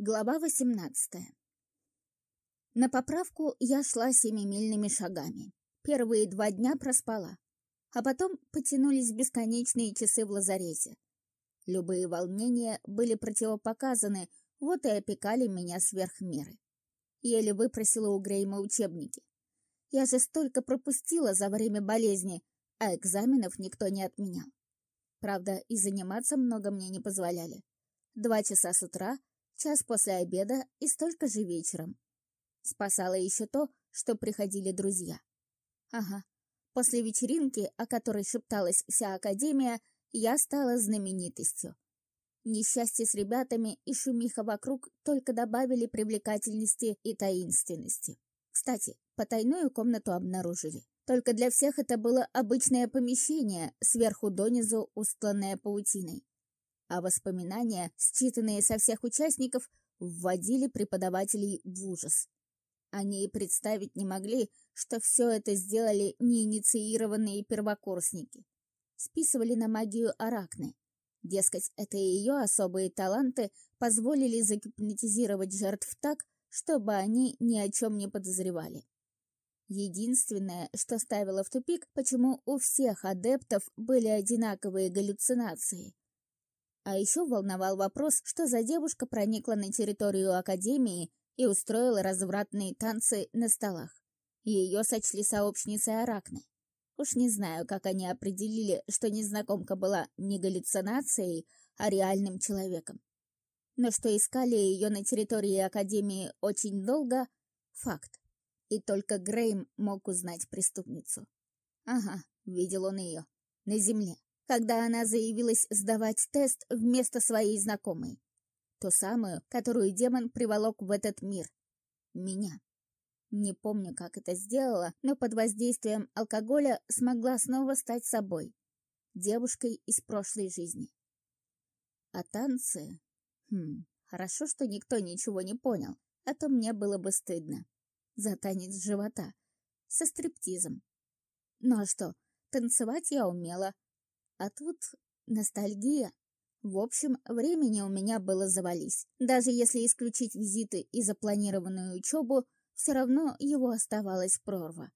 Глава 18 На поправку я шла семимильными шагами. Первые два дня проспала, а потом потянулись бесконечные часы в лазарете. Любые волнения были противопоказаны, вот и опекали меня сверх меры. Еле выпросила у Грейма учебники. Я же столько пропустила за время болезни, а экзаменов никто не отменял. Правда, и заниматься много мне не позволяли. Два часа с утра — час после обеда и столько же вечером. Спасало еще то, что приходили друзья. Ага, после вечеринки, о которой шепталась вся Академия, я стала знаменитостью. Несчастье с ребятами и шумиха вокруг только добавили привлекательности и таинственности. Кстати, потайную комнату обнаружили. Только для всех это было обычное помещение, сверху донизу устланное паутиной а воспоминания, считанные со всех участников, вводили преподавателей в ужас. Они и представить не могли, что все это сделали неинициированные первокурсники. Списывали на магию Аракны. Дескать, это ее особые таланты позволили загипнотизировать жертв так, чтобы они ни о чем не подозревали. Единственное, что ставило в тупик, почему у всех адептов были одинаковые галлюцинации. А еще волновал вопрос, что за девушка проникла на территорию Академии и устроила развратные танцы на столах. Ее сочли сообщницей Аракны. Уж не знаю, как они определили, что незнакомка была не галлюцинацией, а реальным человеком. Но что искали ее на территории Академии очень долго — факт. И только Грейм мог узнать преступницу. Ага, видел он ее. На земле когда она заявилась сдавать тест вместо своей знакомой. Ту самую, которую демон приволок в этот мир. Меня. Не помню, как это сделала, но под воздействием алкоголя смогла снова стать собой. Девушкой из прошлой жизни. А танцы... Хм, хорошо, что никто ничего не понял, а то мне было бы стыдно. За танец живота. Со стриптизом. Ну а что, танцевать я умела, а тут ностальгия. В общем, времени у меня было завались. Даже если исключить визиты и запланированную учебу, все равно его оставалась прорва.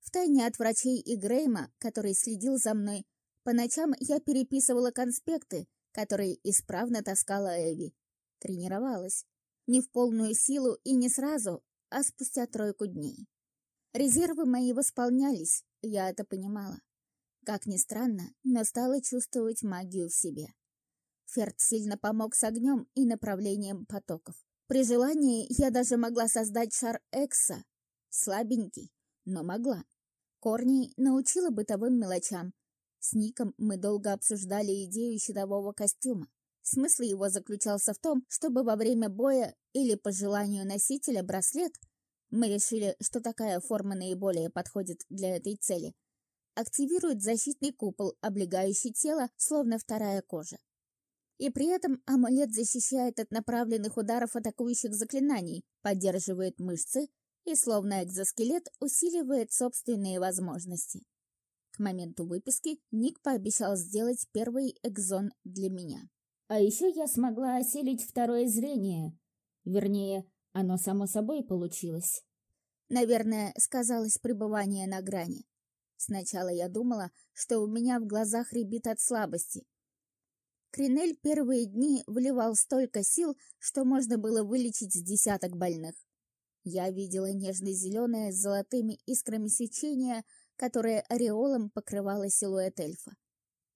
Втайне от врачей и Грейма, который следил за мной, по ночам я переписывала конспекты, которые исправно таскала Эви. Тренировалась. Не в полную силу и не сразу, а спустя тройку дней. Резервы мои восполнялись, я это понимала. Как ни странно, но стала чувствовать магию в себе. Ферд сильно помог с огнем и направлением потоков. При желании я даже могла создать шар Экса. Слабенький, но могла. Корни научила бытовым мелочам. С Ником мы долго обсуждали идею щитового костюма. Смысл его заключался в том, чтобы во время боя или по желанию носителя браслет, мы решили, что такая форма наиболее подходит для этой цели, активирует защитный купол, облегающий тело, словно вторая кожа. И при этом амулет защищает от направленных ударов атакующих заклинаний, поддерживает мышцы и, словно экзоскелет, усиливает собственные возможности. К моменту выписки Ник пообещал сделать первый экзон для меня. А еще я смогла осилить второе зрение. Вернее, оно само собой получилось. Наверное, сказалось пребывание на грани. Сначала я думала, что у меня в глазах рябит от слабости. Кринель первые дни вливал столько сил, что можно было вылечить с десяток больных. Я видела нежно-зеленое с золотыми искрами свечения, которое ореолом покрывало силуэт эльфа.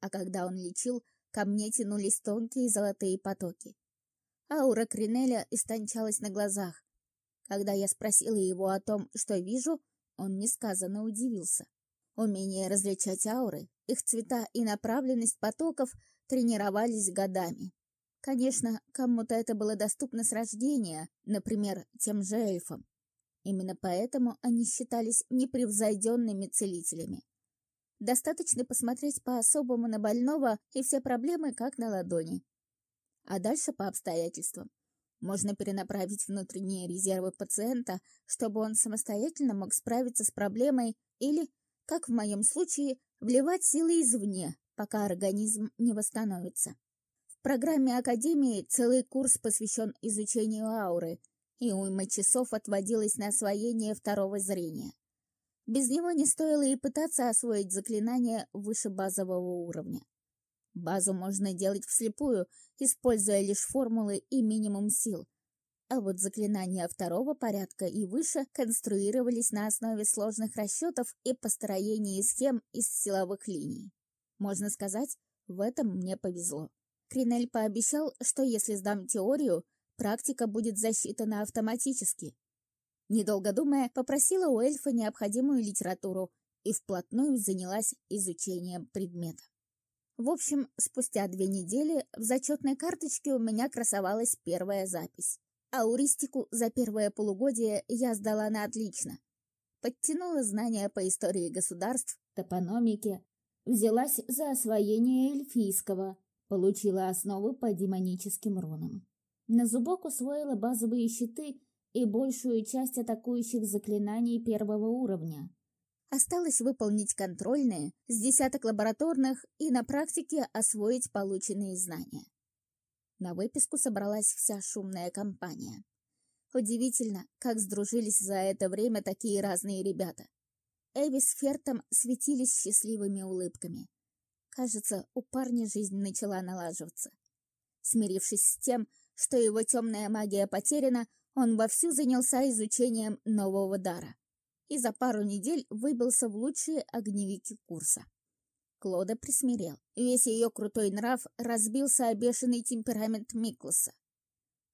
А когда он лечил, ко мне тянулись тонкие золотые потоки. Аура Кринеля истончалась на глазах. Когда я спросила его о том, что вижу, он несказанно удивился. Умение различать ауры, их цвета и направленность потоков тренировались годами. Конечно, кому-то это было доступно с рождения, например, тем же эльфам. Именно поэтому они считались непревзойденными целителями. Достаточно посмотреть по-особому на больного, и все проблемы как на ладони. А дальше по обстоятельствам. Можно перенаправить внутренние резервы пациента, чтобы он самостоятельно мог справиться с проблемой или как в моем случае, вливать силы извне, пока организм не восстановится. В программе Академии целый курс посвящен изучению ауры, и уйма часов отводилось на освоение второго зрения. Без него не стоило и пытаться освоить заклинание выше базового уровня. Базу можно делать вслепую, используя лишь формулы и минимум сил. А вот заклинания второго порядка и выше конструировались на основе сложных расчетов и построения схем из силовых линий. Можно сказать, в этом мне повезло. Кринель пообещал, что если сдам теорию, практика будет засчитана автоматически. Недолго думая, попросила у эльфа необходимую литературу и вплотную занялась изучением предмета. В общем, спустя две недели в зачетной карточке у меня красовалась первая запись. Ауристику за первое полугодие я сдала на отлично. Подтянула знания по истории государств, топономике, взялась за освоение эльфийского, получила основы по демоническим рунам. На зубок усвоила базовые щиты и большую часть атакующих заклинаний первого уровня. Осталось выполнить контрольные, с десяток лабораторных и на практике освоить полученные знания. На выписку собралась вся шумная компания. Удивительно, как сдружились за это время такие разные ребята. Эви с Фертом светились счастливыми улыбками. Кажется, у парня жизнь начала налаживаться. Смирившись с тем, что его темная магия потеряна, он вовсю занялся изучением нового дара и за пару недель выбился в лучшие огневики курса. Клода присмирел. Весь ее крутой нрав разбился о бешеный темперамент Миклоса.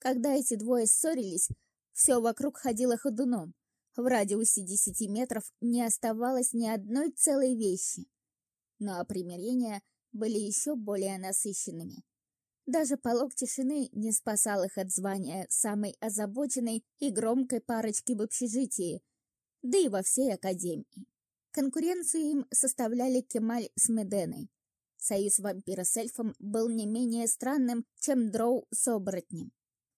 Когда эти двое ссорились, все вокруг ходило ходуном. В радиусе десяти метров не оставалось ни одной целой вещи. Но ну, а примирения были еще более насыщенными. Даже полог тишины не спасал их от звания самой озабоченной и громкой парочки в общежитии, да и во всей академии. Конкуренцию им составляли Кемаль с Меденой. Союз вампира с эльфом был не менее странным, чем дроу с оборотнем.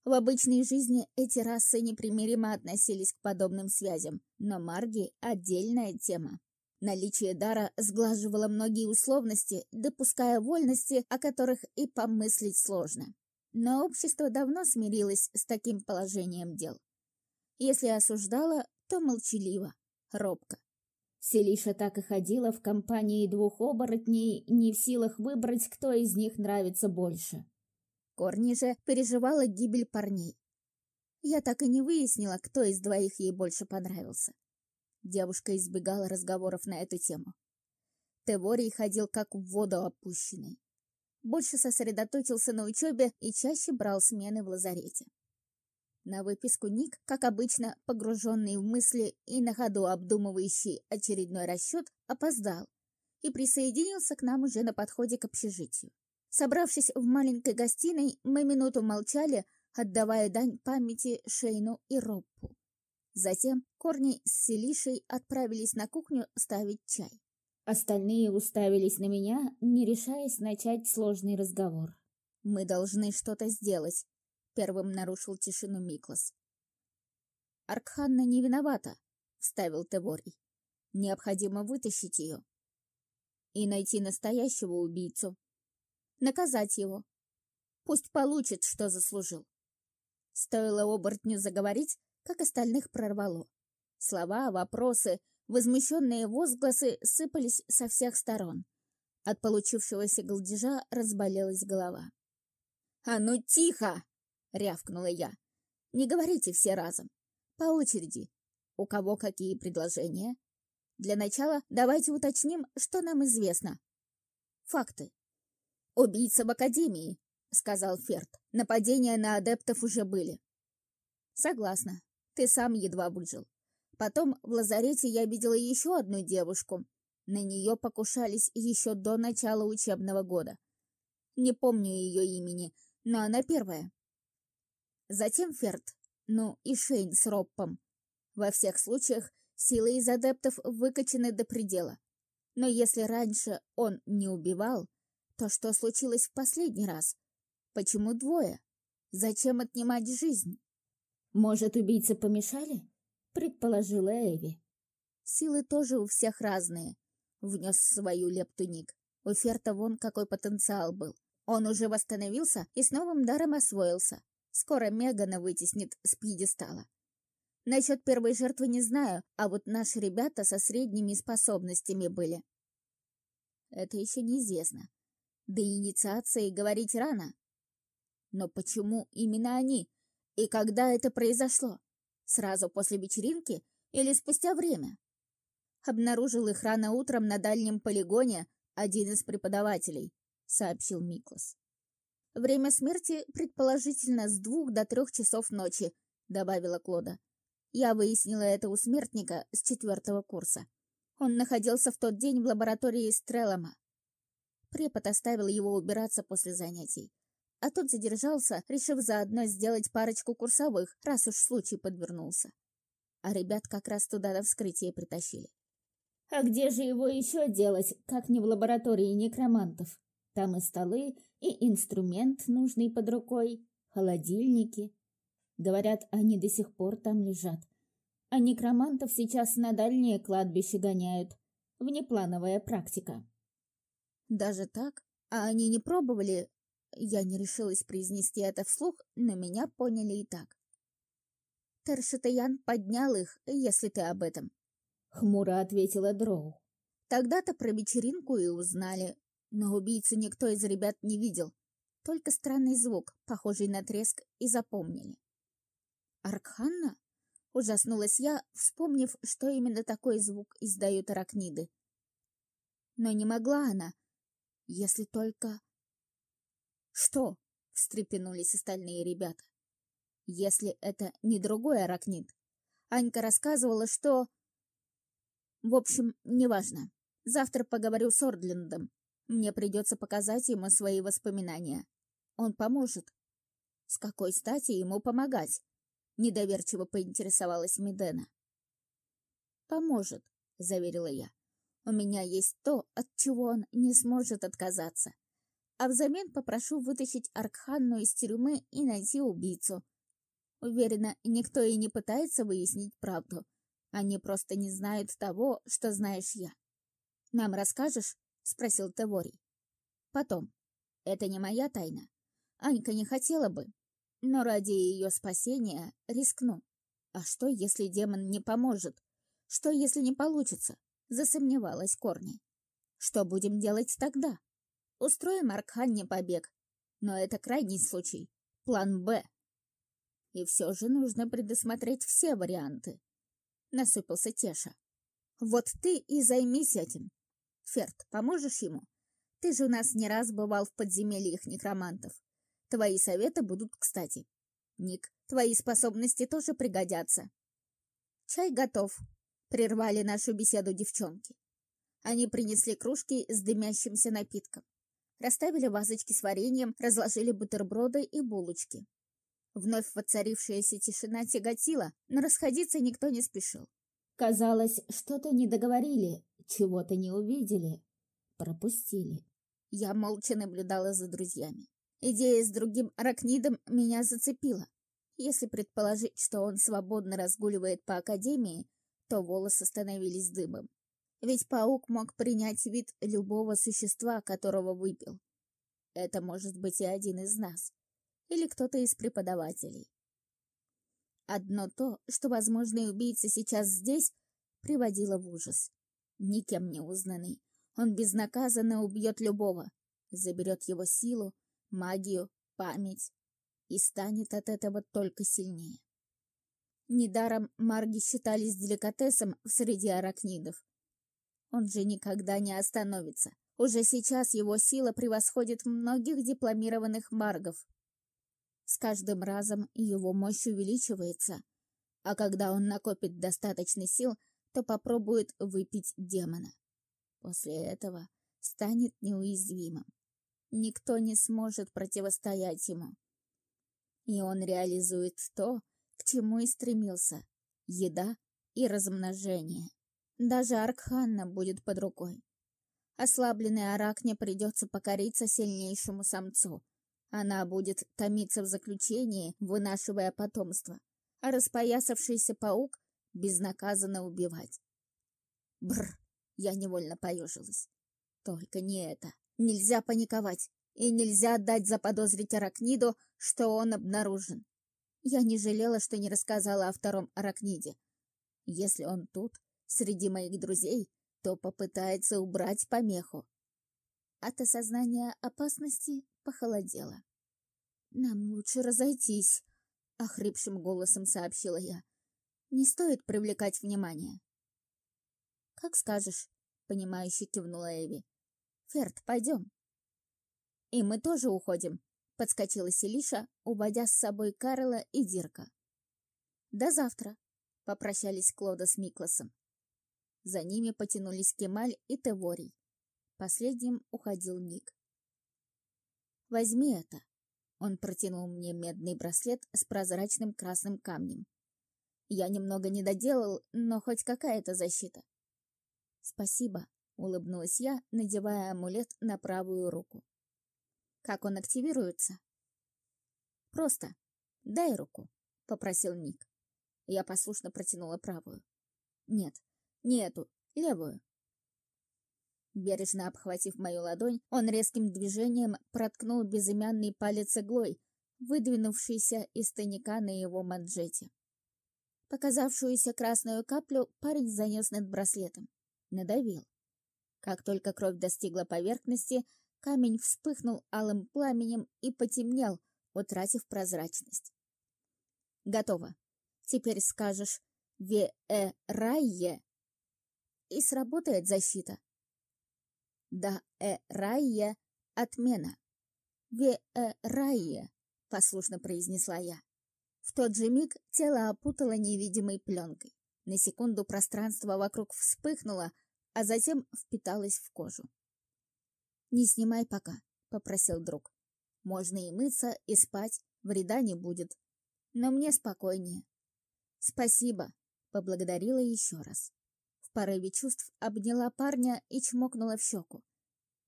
В обычной жизни эти расы непримиримо относились к подобным связям, но марги — отдельная тема. Наличие дара сглаживало многие условности, допуская вольности, о которых и помыслить сложно. Но общество давно смирилось с таким положением дел. Если осуждало, то молчаливо, робко. Селиша так и ходила в компании двух оборотней, не в силах выбрать, кто из них нравится больше. Корни же переживала гибель парней. Я так и не выяснила, кто из двоих ей больше понравился. Девушка избегала разговоров на эту тему. Теворий ходил как в воду опущенный. Больше сосредоточился на учебе и чаще брал смены в лазарете. На выписку Ник, как обычно, погруженный в мысли и на ходу обдумывающий очередной расчет, опоздал и присоединился к нам уже на подходе к общежитию. Собравшись в маленькой гостиной, мы минуту молчали, отдавая дань памяти Шейну и Роппу. Затем Корни с Селишей отправились на кухню ставить чай. Остальные уставились на меня, не решаясь начать сложный разговор. «Мы должны что-то сделать», Первым нарушил тишину Миклас. «Аркханна не виновата», — вставил Теворий. «Необходимо вытащить ее и найти настоящего убийцу. Наказать его. Пусть получит, что заслужил». Стоило оборотню заговорить, как остальных прорвало. Слова, вопросы, возмущенные возгласы сыпались со всех сторон. От получившегося голдежа разболелась голова. «А ну тихо!» — рявкнула я. «Не говорите все разом. По очереди. У кого какие предложения? Для начала давайте уточним, что нам известно. Факты. «Убийца в Академии», — сказал Ферд. «Нападения на адептов уже были». «Согласна. Ты сам едва выжил. Потом в лазарете я видела еще одну девушку. На нее покушались еще до начала учебного года. Не помню ее имени, но она первая. Затем Ферд, ну и Шейн с Роппом. Во всех случаях силы из адептов выкачаны до предела. Но если раньше он не убивал, то что случилось в последний раз? Почему двое? Зачем отнимать жизнь? Может, убийцы помешали? Предположила Эви. Силы тоже у всех разные. Внес свою лепту Ник. У Ферта вон какой потенциал был. Он уже восстановился и с новым даром освоился. Скоро Мегана вытеснит с пьедестала. Насчет первой жертвы не знаю, а вот наши ребята со средними способностями были. Это еще неизвестно. До инициации говорить рано. Но почему именно они? И когда это произошло? Сразу после вечеринки или спустя время? Обнаружил их рано утром на дальнем полигоне один из преподавателей, сообщил Миклас. Время смерти предположительно с двух до трех часов ночи, добавила Клода. Я выяснила это у смертника с четвертого курса. Он находился в тот день в лаборатории Стрелома. Препод оставил его убираться после занятий. А тот задержался, решив заодно сделать парочку курсовых, раз уж случай подвернулся. А ребят как раз туда до вскрытия притащили. А где же его еще делать, как не в лаборатории некромантов? Там и столы, и инструмент, нужный под рукой, холодильники. Говорят, они до сих пор там лежат. А некромантов сейчас на дальнее кладбище гоняют. Внеплановая практика. Даже так? А они не пробовали? Я не решилась произнести это вслух, но меня поняли и так. Тершитаян поднял их, если ты об этом. Хмуро ответила Дроу. Тогда-то про вечеринку и узнали, но убийцу никто из ребят не видел. Только странный звук, похожий на треск, и запомнили. «Аркханна?» — ужаснулась я, вспомнив, что именно такой звук издают аракниды. Но не могла она, если только... «Что?» — встрепенулись остальные ребята. «Если это не другой аракнид?» Анька рассказывала, что... В общем, неважно. Завтра поговорю с Ордлендом. Мне придется показать ему свои воспоминания. Он поможет. С какой стати ему помогать? Недоверчиво поинтересовалась Медена. Поможет, заверила я. У меня есть то, от чего он не сможет отказаться. А взамен попрошу вытащить Аркханну из тюрьмы и найти убийцу. Уверена, никто и не пытается выяснить правду. Они просто не знают того, что знаешь я. Нам расскажешь? — спросил Теворий. «Потом. Это не моя тайна. Анька не хотела бы, но ради ее спасения рискну. А что, если демон не поможет? Что, если не получится?» — засомневалась Корни. «Что будем делать тогда? Устроим Аркханне побег. Но это крайний случай. План «Б». И все же нужно предусмотреть все варианты. Насыпался Теша. Вот ты и займись этим. Ферд, поможешь ему? Ты же у нас не раз бывал в подземельях некромантов. Твои советы будут кстати. Ник, твои способности тоже пригодятся. Чай готов. Прервали нашу беседу девчонки. Они принесли кружки с дымящимся напитком. Расставили вазочки с вареньем, разложили бутерброды и булочки. Вновь воцарившаяся тишина тяготила, но расходиться никто не спешил. Казалось, что-то не договорили, чего-то не увидели, пропустили. Я молча наблюдала за друзьями. Идея с другим аракнидом меня зацепила. Если предположить, что он свободно разгуливает по академии, то волосы становились дыбом. Ведь паук мог принять вид любого существа, которого выпил. Это может быть и один из нас. Или кто-то из преподавателей. Одно то, что возможный убийца сейчас здесь, приводило в ужас никем не узнанный. Он безнаказанно убьет любого, заберет его силу, магию, память и станет от этого только сильнее. Недаром марги считались деликатесом среди аракнидов. Он же никогда не остановится. Уже сейчас его сила превосходит многих дипломированных маргов. С каждым разом его мощь увеличивается, а когда он накопит достаточно сил – то попробует выпить демона. После этого станет неуязвимым. Никто не сможет противостоять ему. И он реализует то, к чему и стремился — еда и размножение. Даже Аркханна будет под рукой. Ослабленной Аракне придется покориться сильнейшему самцу. Она будет томиться в заключении, вынашивая потомство. А распоясавшийся паук безнаказанно убивать. Бр! Я невольно поежилась. Только не это. Нельзя паниковать. и нельзя дать заподозрить Аракниду, что он обнаружен. Я не жалела, что не рассказала о втором Аракниде. Если он тут, среди моих друзей, то попытается убрать помеху. От осознания опасности похолодело. «Нам лучше разойтись», — охрипшим голосом сообщила я. «Не стоит привлекать внимание». «Как скажешь», — понимающе кивнула Эви. «Ферд, пойдем». «И мы тоже уходим», — подскочила Селиша, уводя с собой Карла и Дирка. «До завтра», — попрощались Клода с Микласом. За ними потянулись Кемаль и Теворий. Последним уходил Ник. «Возьми это». Он протянул мне медный браслет с прозрачным красным камнем. Я немного не доделал, но хоть какая-то защита. «Спасибо», — улыбнулась я, надевая амулет на правую руку. «Как он активируется?» «Просто. Дай руку», — попросил Ник. Я послушно протянула правую. «Нет, не эту, левую». Бережно обхватив мою ладонь, он резким движением проткнул безымянный палец иглой, выдвинувшийся из тайника на его манжете. Показавшуюся красную каплю парень занес над браслетом. Надавил. Как только кровь достигла поверхности, камень вспыхнул алым пламенем и потемнел, утратив прозрачность. Готово. Теперь скажешь «Ве-э-райе» и сработает защита. «Да-э-райе» — отмена. «Ве-э-райе», — послушно произнесла я. В тот же миг тело опутало невидимой пленкой. На секунду пространство вокруг вспыхнуло, а затем впиталось в кожу. «Не снимай пока», — попросил друг. «Можно и мыться, и спать, вреда не будет. Но мне спокойнее». «Спасибо», — поблагодарила еще раз порыве чувств обняла парня и чмокнула в щеку.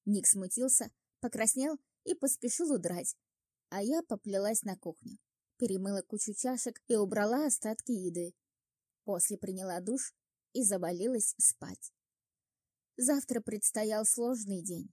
Ник смутился, покраснел и поспешил удрать, а я поплелась на кухню, перемыла кучу чашек и убрала остатки еды. После приняла душ и завалилась спать. Завтра предстоял сложный день.